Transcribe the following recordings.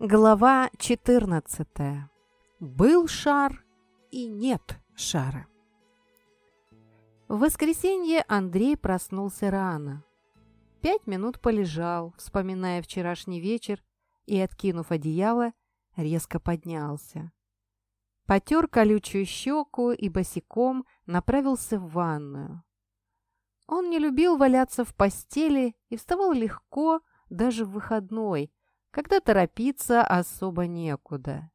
Глава 14. Был шар и нет шара. В воскресенье Андрей проснулся рано. Пять минут полежал, вспоминая вчерашний вечер, и, откинув одеяло, резко поднялся. Потер колючую щеку и босиком направился в ванную. Он не любил валяться в постели и вставал легко даже в выходной – когда торопиться особо некуда.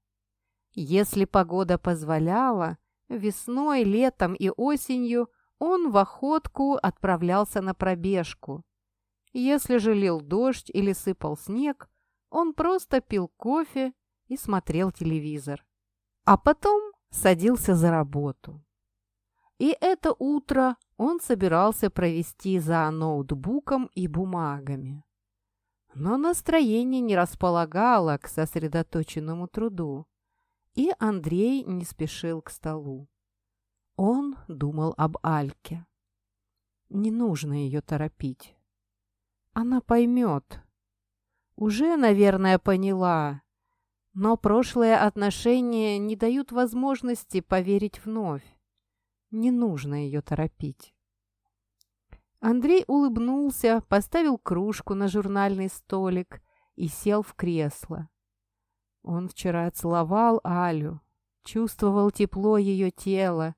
Если погода позволяла, весной, летом и осенью он в охотку отправлялся на пробежку. Если же лил дождь или сыпал снег, он просто пил кофе и смотрел телевизор. А потом садился за работу. И это утро он собирался провести за ноутбуком и бумагами. Но настроение не располагало к сосредоточенному труду, и Андрей не спешил к столу. Он думал об Альке. Не нужно ее торопить. Она поймет. Уже, наверное, поняла, но прошлые отношения не дают возможности поверить вновь. Не нужно ее торопить. Андрей улыбнулся, поставил кружку на журнальный столик и сел в кресло. Он вчера целовал Алю, чувствовал тепло ее тела,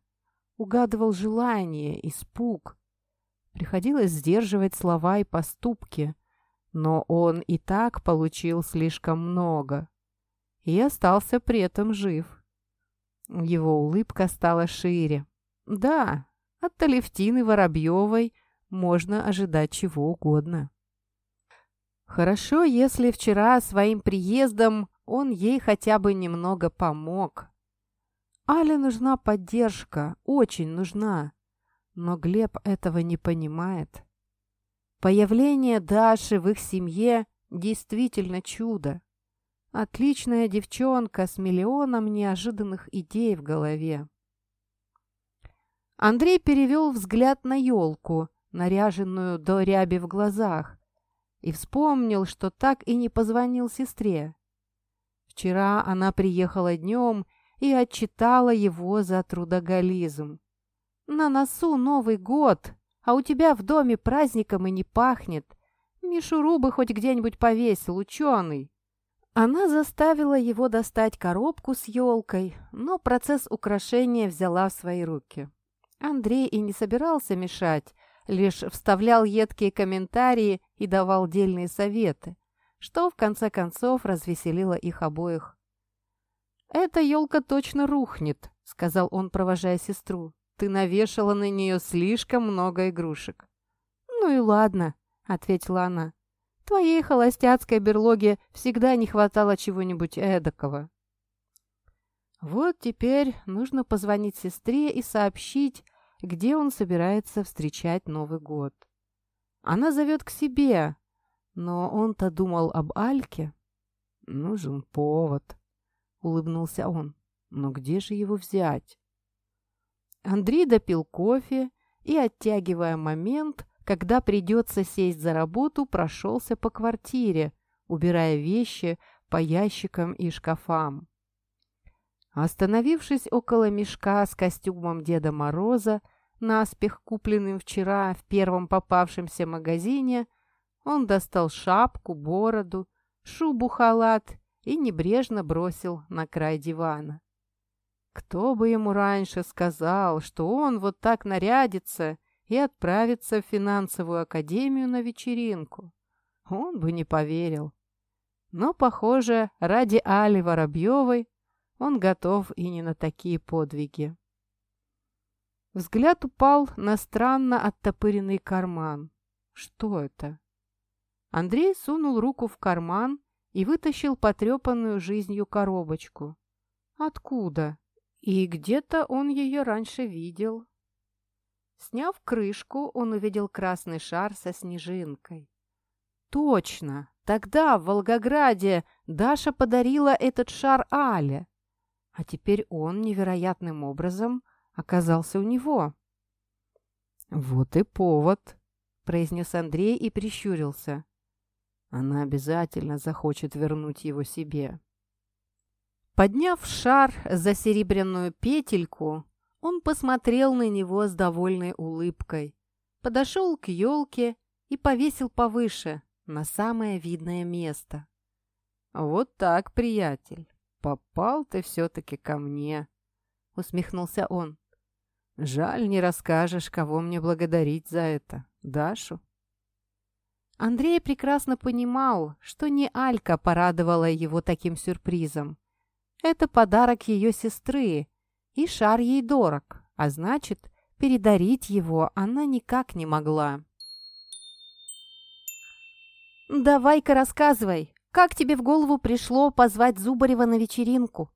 угадывал желание, испуг. Приходилось сдерживать слова и поступки, но он и так получил слишком много и остался при этом жив. Его улыбка стала шире. Да, от Алевтины Воробьевой – можно ожидать чего угодно. Хорошо, если вчера своим приездом он ей хотя бы немного помог. Але нужна поддержка, очень нужна, но Глеб этого не понимает. Появление Даши в их семье действительно чудо. Отличная девчонка с миллионом неожиданных идей в голове. Андрей перевел взгляд на елку, наряженную до ряби в глазах, и вспомнил, что так и не позвонил сестре. Вчера она приехала днем и отчитала его за трудоголизм. «На носу Новый год, а у тебя в доме праздником и не пахнет. Мишуру бы хоть где-нибудь повесил, ученый». Она заставила его достать коробку с елкой, но процесс украшения взяла в свои руки. Андрей и не собирался мешать, лишь вставлял едкие комментарии и давал дельные советы, что в конце концов развеселило их обоих. «Эта елка точно рухнет», — сказал он, провожая сестру. «Ты навешала на нее слишком много игрушек». «Ну и ладно», — ответила она. «Твоей холостяцкой берлоге всегда не хватало чего-нибудь эдакого». Вот теперь нужно позвонить сестре и сообщить, где он собирается встречать Новый год. Она зовет к себе, но он-то думал об Альке. «Нужен повод», — улыбнулся он. «Но где же его взять?» Андрей допил кофе и, оттягивая момент, когда придется сесть за работу, прошелся по квартире, убирая вещи по ящикам и шкафам. Остановившись около мешка с костюмом Деда Мороза, наспех купленным вчера в первом попавшемся магазине, он достал шапку, бороду, шубу-халат и небрежно бросил на край дивана. Кто бы ему раньше сказал, что он вот так нарядится и отправится в финансовую академию на вечеринку? Он бы не поверил. Но, похоже, ради Али Воробьевой он готов и не на такие подвиги. Взгляд упал на странно оттопыренный карман. Что это? Андрей сунул руку в карман и вытащил потрепанную жизнью коробочку. Откуда? И где-то он ее раньше видел. Сняв крышку, он увидел красный шар со снежинкой. Точно! Тогда в Волгограде Даша подарила этот шар Але. А теперь он невероятным образом оказался у него. «Вот и повод», — произнес Андрей и прищурился. Она обязательно захочет вернуть его себе. Подняв шар за серебряную петельку, он посмотрел на него с довольной улыбкой, подошел к елке и повесил повыше, на самое видное место. «Вот так, приятель, попал ты все-таки ко мне», — усмехнулся он. «Жаль, не расскажешь, кого мне благодарить за это. Дашу?» Андрей прекрасно понимал, что не Алька порадовала его таким сюрпризом. Это подарок ее сестры, и шар ей дорог, а значит, передарить его она никак не могла. «Давай-ка рассказывай, как тебе в голову пришло позвать Зубарева на вечеринку?»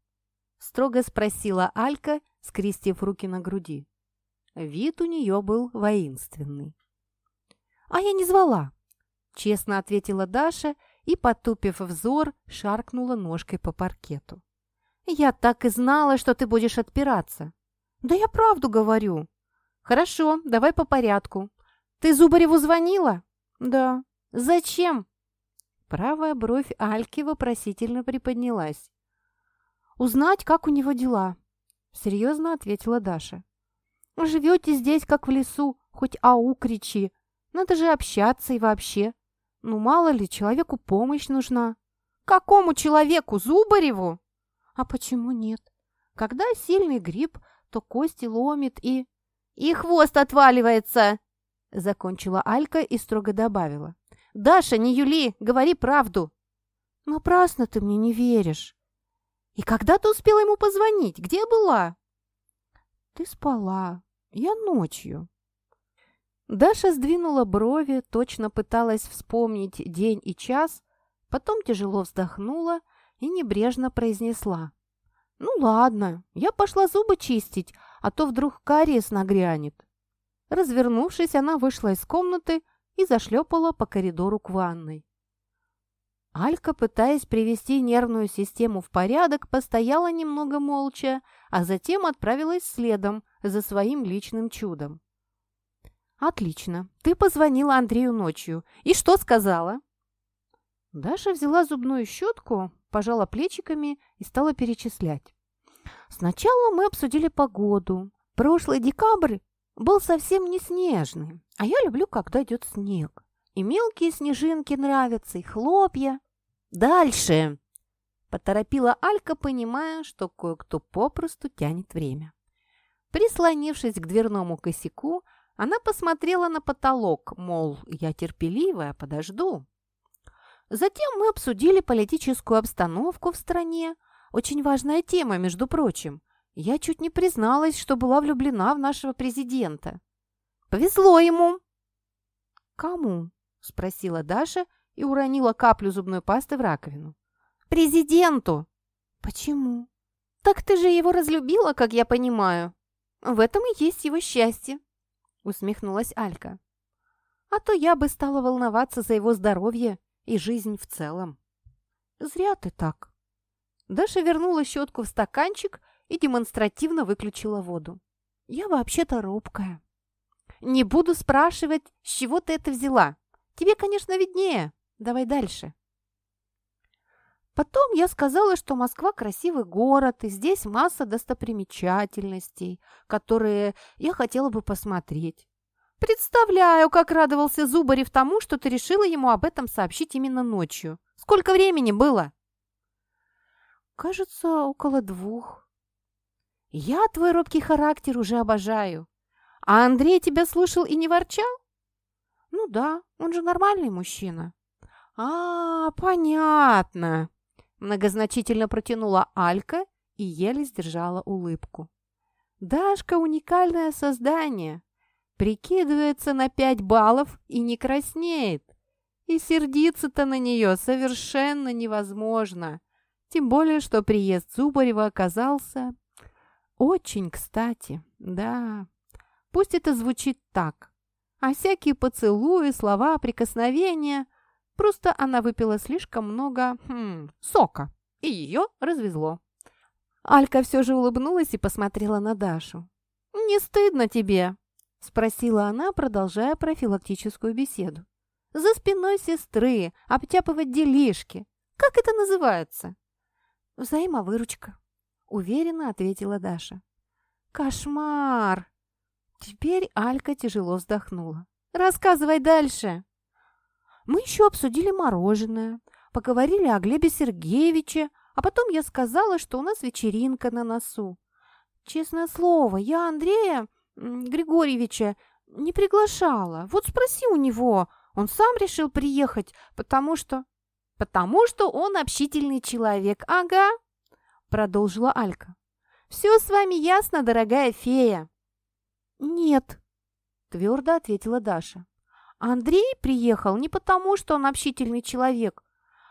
строго спросила Алька, скрестив руки на груди. Вид у нее был воинственный. «А я не звала», — честно ответила Даша и, потупив взор, шаркнула ножкой по паркету. «Я так и знала, что ты будешь отпираться». «Да я правду говорю». «Хорошо, давай по порядку. Ты Зубареву звонила?» «Да». «Зачем?» Правая бровь Альки вопросительно приподнялась. «Узнать, как у него дела», — серьезно ответила Даша. «Живете здесь, как в лесу, хоть ау кричи. Надо же общаться и вообще. Ну, мало ли, человеку помощь нужна». «Какому человеку? Зубареву?» А почему нет? Когда сильный грипп, то кости ломит и... «И хвост отваливается!» Закончила Алька и строго добавила. «Даша, не Юли, говори правду!» «Напрасно ты мне не веришь!» «И когда ты успела ему позвонить? Где была?» «Ты спала. Я ночью». Даша сдвинула брови, точно пыталась вспомнить день и час, потом тяжело вздохнула и небрежно произнесла. «Ну ладно, я пошла зубы чистить, а то вдруг кариес нагрянет». Развернувшись, она вышла из комнаты и зашлепала по коридору к ванной. Алька, пытаясь привести нервную систему в порядок, постояла немного молча, а затем отправилась следом за своим личным чудом. «Отлично. Ты позвонила Андрею ночью. И что сказала?» Даша взяла зубную щетку, пожала плечиками и стала перечислять. Сначала мы обсудили погоду. Прошлый декабрь был совсем не снежный, а я люблю, когда идет снег. И мелкие снежинки нравятся, и хлопья. Дальше! Поторопила Алька, понимая, что кое-кто попросту тянет время. Прислонившись к дверному косяку, она посмотрела на потолок, мол, я терпеливая, подожду. Затем мы обсудили политическую обстановку в стране. Очень важная тема, между прочим. Я чуть не призналась, что была влюблена в нашего президента. Повезло ему. Кому? Спросила Даша и уронила каплю зубной пасты в раковину. Президенту. Почему? Так ты же его разлюбила, как я понимаю. В этом и есть его счастье. Усмехнулась Алька. А то я бы стала волноваться за его здоровье и жизнь в целом. Зря ты так. Даша вернула щетку в стаканчик и демонстративно выключила воду. Я вообще-то робкая. Не буду спрашивать, с чего ты это взяла. Тебе, конечно, виднее. Давай дальше. Потом я сказала, что Москва красивый город, и здесь масса достопримечательностей, которые я хотела бы посмотреть. «Представляю, как радовался Зубарев тому, что ты решила ему об этом сообщить именно ночью. Сколько времени было?» «Кажется, около двух». «Я твой робкий характер уже обожаю. А Андрей тебя слышал и не ворчал?» «Ну да, он же нормальный мужчина». «А, понятно», – многозначительно протянула Алька и еле сдержала улыбку. «Дашка – уникальное создание прикидывается на пять баллов и не краснеет. И сердиться-то на нее совершенно невозможно. Тем более, что приезд Зубарева оказался очень кстати, да. Пусть это звучит так. А всякие поцелуи, слова, прикосновения... Просто она выпила слишком много хм, сока, и ее развезло. Алька все же улыбнулась и посмотрела на Дашу. «Не стыдно тебе?» – спросила она, продолжая профилактическую беседу. За спиной сестры, обтяпывать делишки. Как это называется?» «Взаимовыручка», — уверенно ответила Даша. «Кошмар!» Теперь Алька тяжело вздохнула. «Рассказывай дальше!» Мы еще обсудили мороженое, поговорили о Глебе Сергеевиче, а потом я сказала, что у нас вечеринка на носу. Честное слово, я Андрея Григорьевича не приглашала. Вот спроси у него, он сам решил приехать, потому что... Потому что он общительный человек, ага, продолжила Алька. Все с вами ясно, дорогая фея. Нет, твердо ответила Даша. Андрей приехал не потому, что он общительный человек,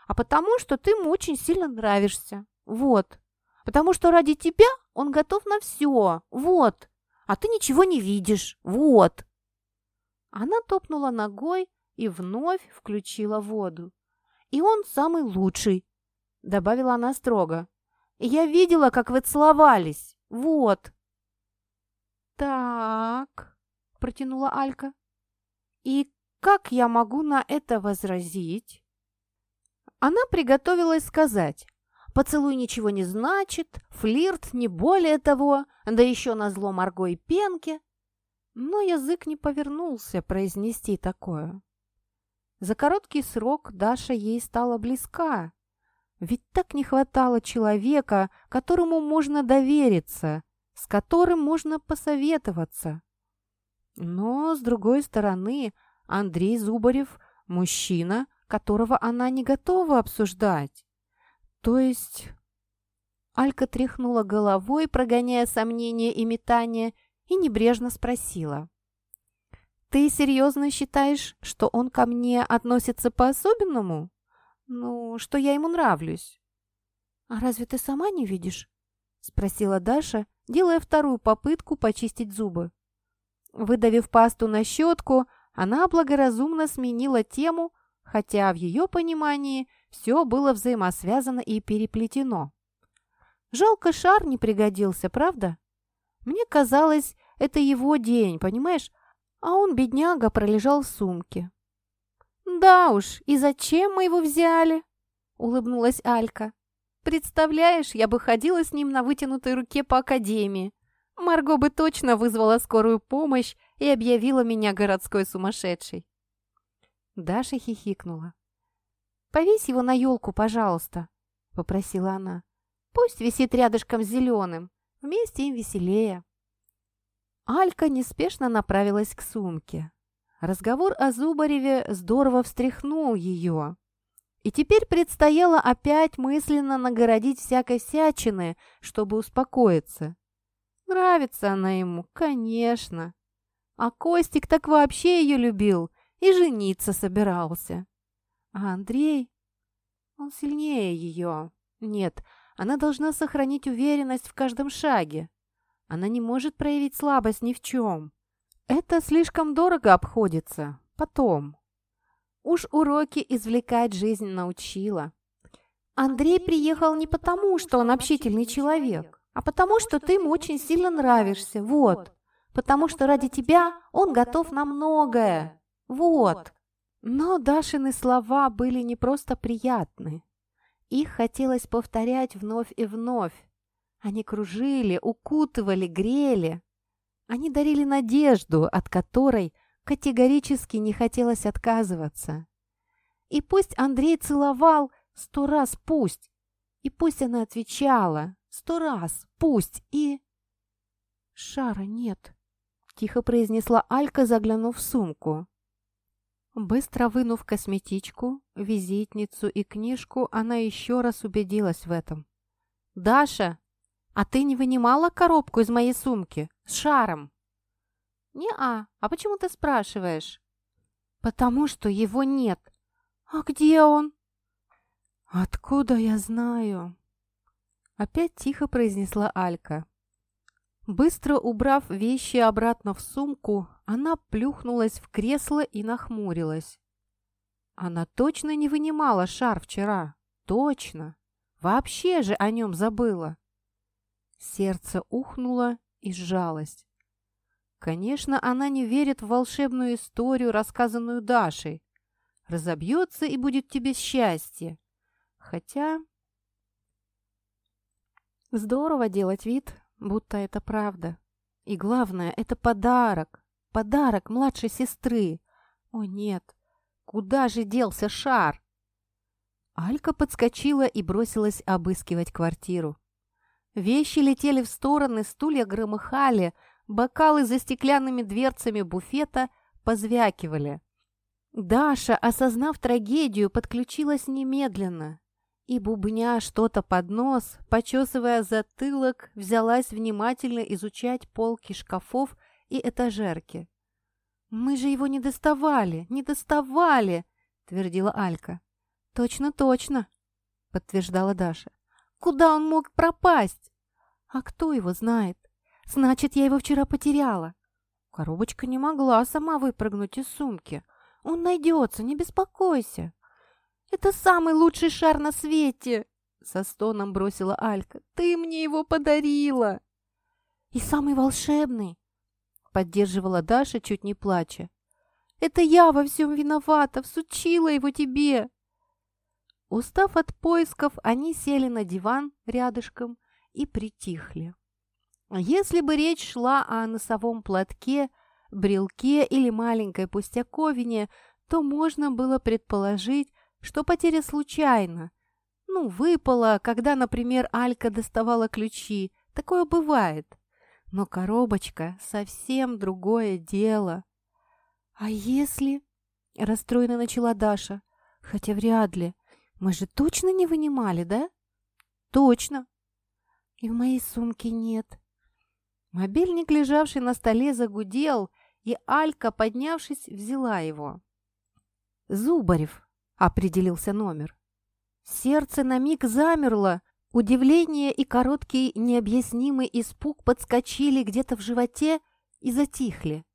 а потому, что ты ему очень сильно нравишься. Вот. Потому что ради тебя он готов на все. Вот. А ты ничего не видишь. Вот. Она топнула ногой и вновь включила воду. И он самый лучший, добавила она строго. Я видела, как вы целовались. Вот. Так, протянула Алька. И как я могу на это возразить? Она приготовилась сказать. Поцелуй ничего не значит, флирт не более того, да еще на зло Марго и Пенке. Но язык не повернулся произнести такое. За короткий срок Даша ей стала близка. Ведь так не хватало человека, которому можно довериться, с которым можно посоветоваться. Но, с другой стороны, Андрей Зубарев – мужчина, которого она не готова обсуждать. То есть... Алька тряхнула головой, прогоняя сомнения и метания, и небрежно спросила. «Ты серьезно считаешь, что он ко мне относится по-особенному? Ну, что я ему нравлюсь?» «А разве ты сама не видишь?» — спросила Даша, делая вторую попытку почистить зубы. Выдавив пасту на щетку, она благоразумно сменила тему, хотя в ее понимании все было взаимосвязано и переплетено. Жалко, шар не пригодился, правда? Мне казалось, это его день, понимаешь? А он, бедняга, пролежал в сумке. «Да уж, и зачем мы его взяли?» — улыбнулась Алька. «Представляешь, я бы ходила с ним на вытянутой руке по академии. Марго бы точно вызвала скорую помощь и объявила меня городской сумасшедшей. Даша хихикнула. «Повесь его на елку, пожалуйста», — попросила она. «Пусть висит рядышком с зеленым. Вместе им веселее». Алька неспешно направилась к сумке. Разговор о Зубареве здорово встряхнул ее. И теперь предстояло опять мысленно нагородить всякой всячины, чтобы успокоиться. Нравится она ему, конечно. А Костик так вообще ее любил и жениться собирался. А Андрей... Он сильнее ее. Нет, она должна сохранить уверенность в каждом шаге. Она не может проявить слабость ни в чем. Это слишком дорого обходится. Потом. Уж уроки извлекать жизнь научила. Андрей приехал не потому, что он общительный человек а потому что ты ему очень сильно нравишься, вот. Потому что ради тебя он готов на многое, вот. Но Дашины слова были не просто приятны. Их хотелось повторять вновь и вновь. Они кружили, укутывали, грели. Они дарили надежду, от которой категорически не хотелось отказываться. И пусть Андрей целовал сто раз пусть, и пусть она отвечала, Сто раз, пусть, и... Шара нет, тихо произнесла Алька, заглянув в сумку. Быстро вынув косметичку, визитницу и книжку, она еще раз убедилась в этом. «Даша, а ты не вынимала коробку из моей сумки с шаром?» «Не-а, а почему ты спрашиваешь?» «Потому что его нет. А где он?» «Откуда я знаю?» Опять тихо произнесла Алька. Быстро убрав вещи обратно в сумку, она плюхнулась в кресло и нахмурилась. Она точно не вынимала шар вчера. Точно. Вообще же о нем забыла. Сердце ухнуло и сжалось. Конечно, она не верит в волшебную историю, рассказанную Дашей. разобьется и будет тебе счастье. Хотя... Здорово делать вид, будто это правда. И главное, это подарок. Подарок младшей сестры. О нет, куда же делся шар? Алька подскочила и бросилась обыскивать квартиру. Вещи летели в стороны, стулья громыхали, бокалы за стеклянными дверцами буфета позвякивали. Даша, осознав трагедию, подключилась немедленно и, бубня что-то под нос, почесывая затылок, взялась внимательно изучать полки шкафов и этажерки. «Мы же его не доставали, не доставали!» — твердила Алька. «Точно, точно!» — подтверждала Даша. «Куда он мог пропасть?» «А кто его знает? Значит, я его вчера потеряла». Коробочка не могла сама выпрыгнуть из сумки. «Он найдется, не беспокойся!» «Это самый лучший шар на свете!» Со стоном бросила Алька. «Ты мне его подарила!» «И самый волшебный!» Поддерживала Даша, чуть не плача. «Это я во всем виновата, всучила его тебе!» Устав от поисков, они сели на диван рядышком и притихли. Если бы речь шла о носовом платке, брелке или маленькой пустяковине, то можно было предположить, что потеря случайна. Ну, выпала, когда, например, Алька доставала ключи. Такое бывает. Но коробочка — совсем другое дело. «А если...» — расстроенно начала Даша. «Хотя вряд ли. Мы же точно не вынимали, да?» «Точно». «И в моей сумке нет». Мобильник, лежавший на столе, загудел, и Алька, поднявшись, взяла его. «Зубарев», — определился номер. Сердце на миг замерло, удивление и короткий необъяснимый испуг подскочили где-то в животе и затихли.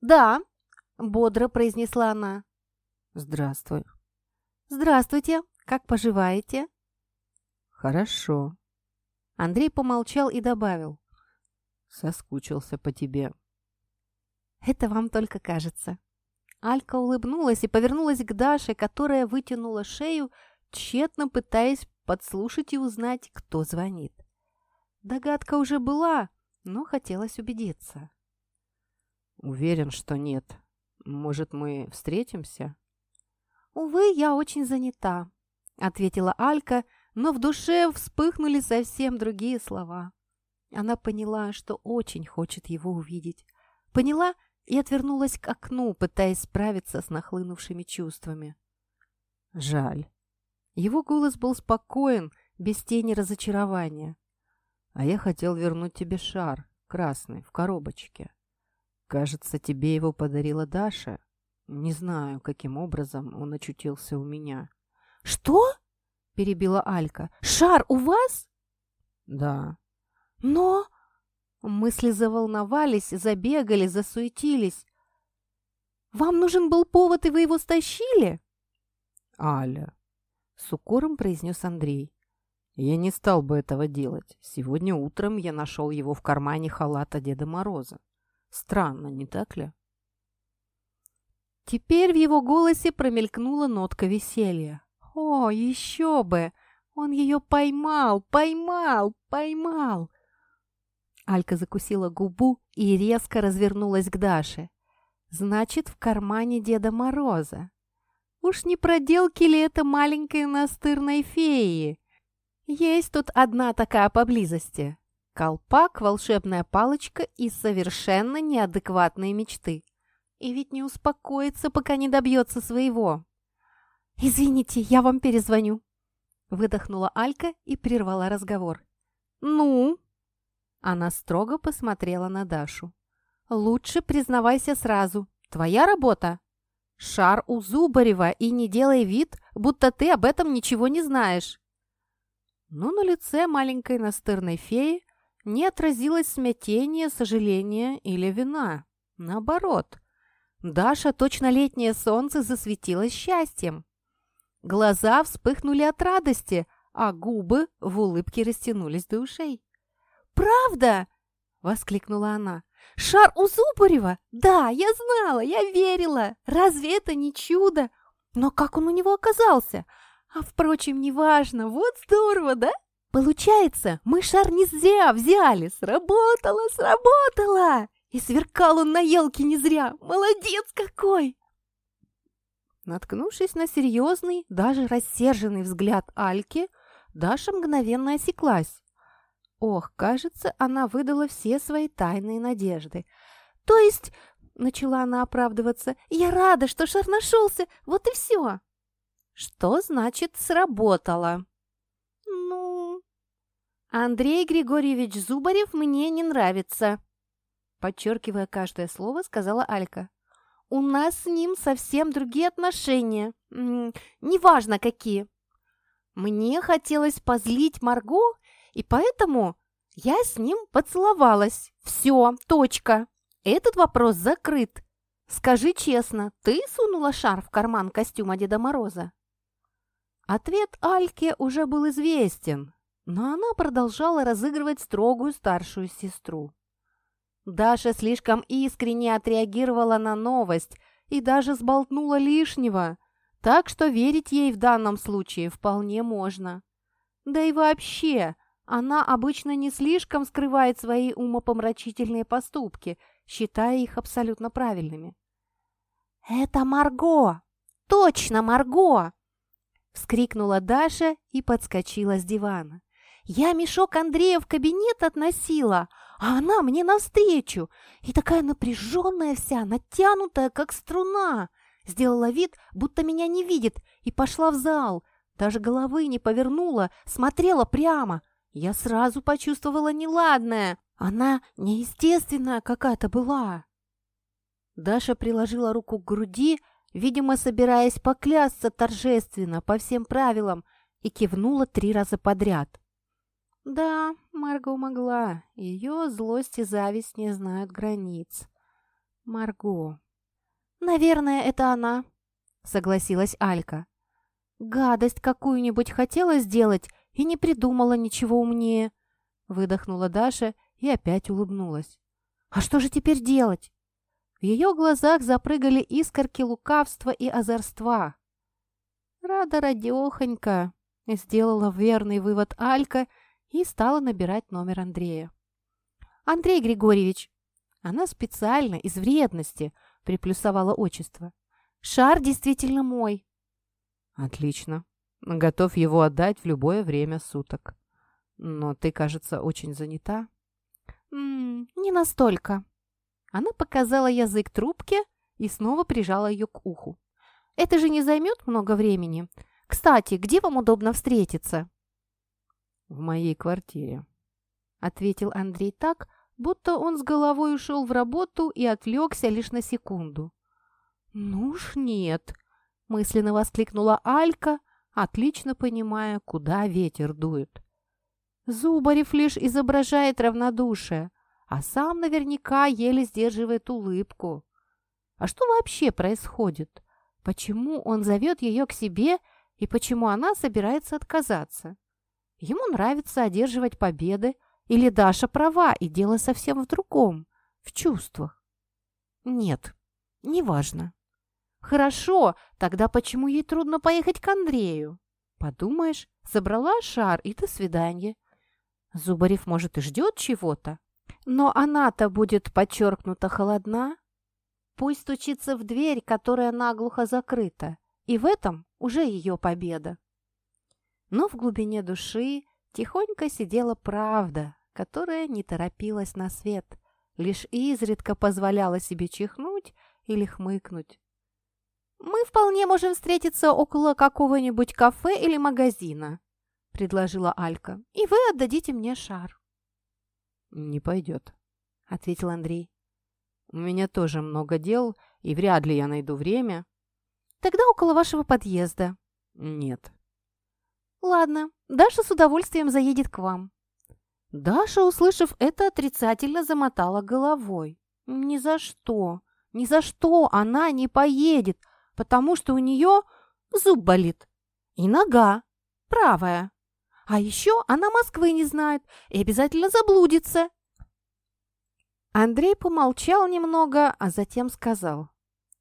«Да», — бодро произнесла она. «Здравствуй». «Здравствуйте, как поживаете?» «Хорошо». Андрей помолчал и добавил. «Соскучился по тебе». «Это вам только кажется». Алька улыбнулась и повернулась к Даше, которая вытянула шею, тщетно пытаясь подслушать и узнать, кто звонит. Догадка уже была, но хотелось убедиться. «Уверен, что нет. Может, мы встретимся?» «Увы, я очень занята», — ответила Алька, но в душе вспыхнули совсем другие слова. Она поняла, что очень хочет его увидеть. Поняла и отвернулась к окну, пытаясь справиться с нахлынувшими чувствами. «Жаль». Его голос был спокоен, без тени разочарования. «А я хотел вернуть тебе шар, красный, в коробочке. Кажется, тебе его подарила Даша. Не знаю, каким образом он очутился у меня». «Что?» – перебила Алька. «Шар у вас?» «Да». «Но...» Мысли заволновались, забегали, засуетились. «Вам нужен был повод, и вы его стащили?» «Аля», — с укором произнес Андрей. «Я не стал бы этого делать. Сегодня утром я нашел его в кармане халата Деда Мороза. Странно, не так ли?» Теперь в его голосе промелькнула нотка веселья. «О, еще бы! Он ее поймал, поймал, поймал!» Алька закусила губу и резко развернулась к Даше. «Значит, в кармане Деда Мороза. Уж не проделки ли это маленькой настырной феи? Есть тут одна такая поблизости. Колпак, волшебная палочка и совершенно неадекватные мечты. И ведь не успокоится, пока не добьется своего. «Извините, я вам перезвоню», — выдохнула Алька и прервала разговор. «Ну?» Она строго посмотрела на Дашу. «Лучше признавайся сразу. Твоя работа? Шар у Зубарева, и не делай вид, будто ты об этом ничего не знаешь». Но на лице маленькой настырной феи не отразилось смятение, сожаление или вина. Наоборот, Даша, точно летнее солнце, засветилась счастьем. Глаза вспыхнули от радости, а губы в улыбке растянулись до ушей. «Правда?» — воскликнула она. «Шар у Зубарева? Да, я знала, я верила. Разве это не чудо? Но как он у него оказался? А, впрочем, неважно. Вот здорово, да? Получается, мы шар не зря взяли. Сработало, сработало! И сверкал он на елке не зря. Молодец какой! Наткнувшись на серьезный, даже рассерженный взгляд Альки, Даша мгновенно осеклась. Ох, кажется, она выдала все свои тайные надежды. То есть, начала она оправдываться, я рада, что шар нашелся, вот и все. Что значит «сработало»? Ну, Андрей Григорьевич Зубарев мне не нравится, подчеркивая каждое слово, сказала Алька. У нас с ним совсем другие отношения, неважно какие. Мне хотелось позлить Марго и поэтому я с ним поцеловалась. Все, точка. Этот вопрос закрыт. Скажи честно, ты сунула шар в карман костюма Деда Мороза? Ответ Альке уже был известен, но она продолжала разыгрывать строгую старшую сестру. Даша слишком искренне отреагировала на новость и даже сболтнула лишнего, так что верить ей в данном случае вполне можно. Да и вообще, она обычно не слишком скрывает свои умопомрачительные поступки, считая их абсолютно правильными. «Это Марго! Точно Марго!» Вскрикнула Даша и подскочила с дивана. «Я мешок Андрея в кабинет относила, а она мне навстречу, и такая напряженная вся, натянутая, как струна. Сделала вид, будто меня не видит, и пошла в зал. Даже головы не повернула, смотрела прямо. Я сразу почувствовала неладное. Она неестественная какая-то была. Даша приложила руку к груди, видимо, собираясь поклясться торжественно по всем правилам, и кивнула три раза подряд. Да, Марго могла. Ее злость и зависть не знают границ. Марго. Наверное, это она, согласилась Алька. Гадость какую-нибудь хотела сделать и не придумала ничего умнее. Выдохнула Даша и опять улыбнулась. А что же теперь делать? В ее глазах запрыгали искорки лукавства и озорства. Рада радехонька, сделала верный вывод Алька и стала набирать номер Андрея. «Андрей Григорьевич!» Она специально, из вредности, приплюсовала отчество. «Шар действительно мой!» «Отлично!» Готов его отдать в любое время суток. Но ты, кажется, очень занята. М -м, не настолько. Она показала язык трубке и снова прижала ее к уху. Это же не займет много времени. Кстати, где вам удобно встретиться? В моей квартире, ответил Андрей так, будто он с головой ушел в работу и отвлекся лишь на секунду. «Ну уж нет!» – мысленно воскликнула Алька, отлично понимая, куда ветер дует. Зубарев лишь изображает равнодушие, а сам наверняка еле сдерживает улыбку. А что вообще происходит? Почему он зовет ее к себе и почему она собирается отказаться? Ему нравится одерживать победы, или Даша права, и дело совсем в другом, в чувствах? Нет, неважно. Хорошо, тогда почему ей трудно поехать к Андрею? Подумаешь, забрала шар и до свидания. Зубарев, может, и ждет чего-то. Но она-то будет подчеркнуто холодна. Пусть стучится в дверь, которая наглухо закрыта, и в этом уже ее победа. Но в глубине души тихонько сидела правда, которая не торопилась на свет, лишь изредка позволяла себе чихнуть или хмыкнуть. «Мы вполне можем встретиться около какого-нибудь кафе или магазина», — предложила Алька, — «и вы отдадите мне шар». «Не пойдет», — ответил Андрей. «У меня тоже много дел, и вряд ли я найду время». «Тогда около вашего подъезда». «Нет». «Ладно, Даша с удовольствием заедет к вам». Даша, услышав это, отрицательно замотала головой. «Ни за что, ни за что она не поедет, потому что у нее зуб болит. И нога правая. А еще она Москвы не знает и обязательно заблудится. Андрей помолчал немного, а затем сказал.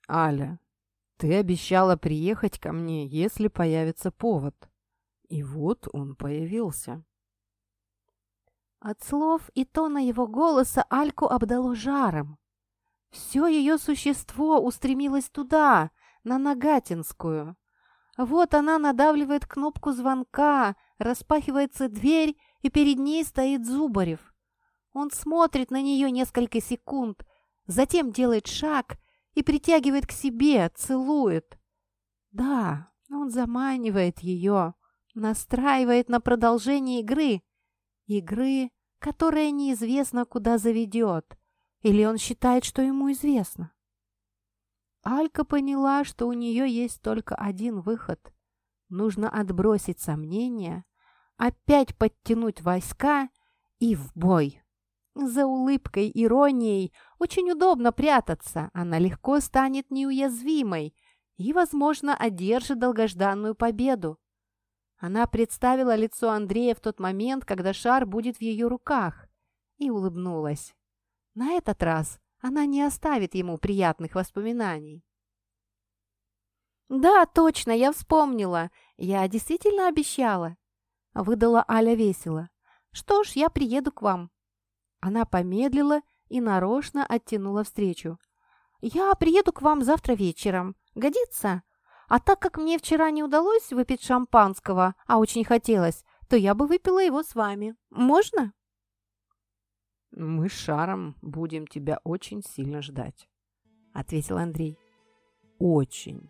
«Аля, Ты обещала приехать ко мне, если появится повод. И вот он появился. От слов и тона его голоса Альку обдало жаром. Все ее существо устремилось туда, на Нагатинскую. Вот она надавливает кнопку звонка, распахивается дверь, и перед ней стоит Зубарев. Он смотрит на нее несколько секунд, затем делает шаг и притягивает к себе, целует. Да, он заманивает ее, настраивает на продолжение игры. Игры, которая неизвестно, куда заведет. Или он считает, что ему известно. Алька поняла, что у нее есть только один выход. Нужно отбросить сомнения, опять подтянуть войска и в бой. За улыбкой, иронией очень удобно прятаться, она легко станет неуязвимой и, возможно, одержит долгожданную победу. Она представила лицо Андрея в тот момент, когда шар будет в ее руках, и улыбнулась. На этот раз она не оставит ему приятных воспоминаний. «Да, точно, я вспомнила. Я действительно обещала», — выдала Аля весело. «Что ж, я приеду к вам». Она помедлила и нарочно оттянула встречу. «Я приеду к вам завтра вечером. Годится? А так как мне вчера не удалось выпить шампанского, а очень хотелось, то я бы выпила его с вами. Можно?» «Мы с Шаром будем тебя очень сильно ждать», — ответил Андрей. «Очень».